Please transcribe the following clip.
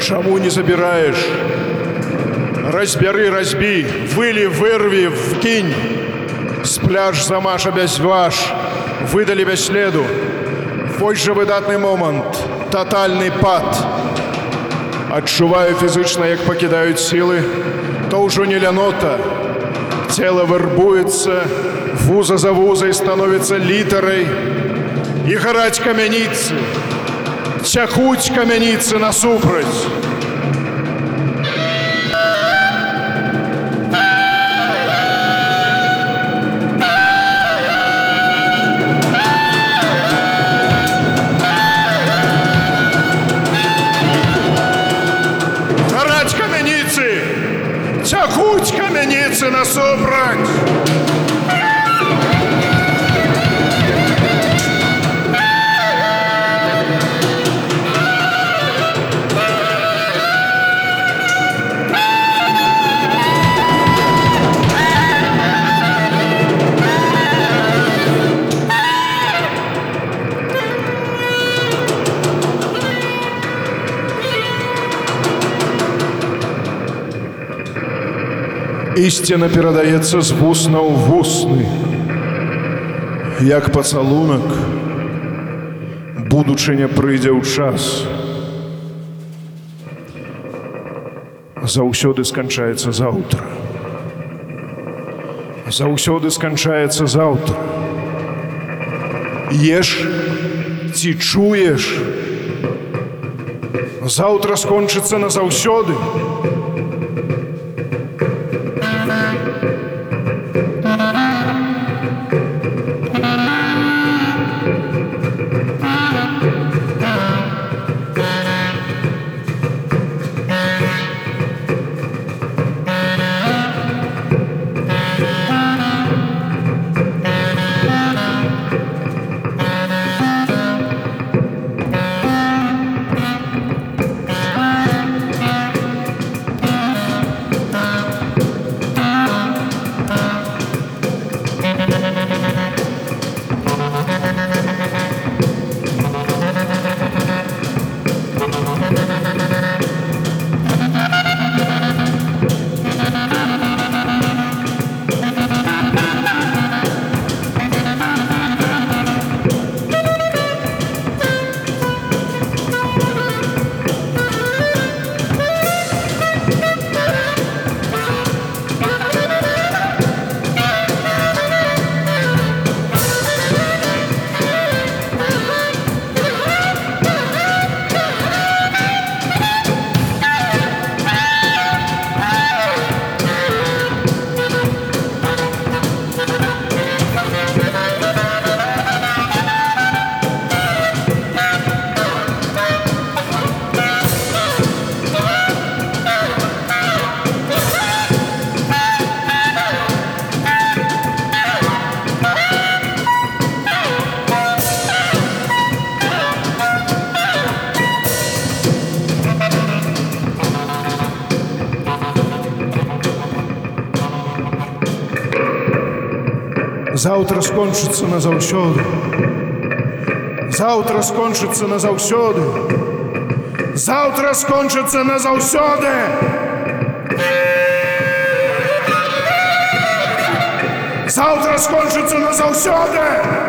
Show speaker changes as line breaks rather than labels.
Чаму не забіраеш? Разбяры, разбі, вылі, вырві, вкінь. Спляж замаша без ваш, выдалі без следу. Вось жа выдатны момант, тотальны пад. Адчуваю фізычна, як пакідаюць сілы, то ўжо не лянота. Цела вырбуецца, вуза за вузай становіцца літарай і гараць камяніцы. Цякуць камяніцы насупраць. Цякуць камяніцы насупраць! Ісціна перадаецца з вусна ў вусны. Як пацалунак, будучыня прыйдзе ў час. Заўсёды сканчаецца заўтра. Заўсёды сканчаецца заўтра. Еш ці чуеш? Заўтра скончыцца назаўсёды. Заўтра скончыцца назаўсёды. Заўтра скончыцца назаўсёды. Заўтра скончыцца назаўсёды. Заўтра скончыцца назаўсёды.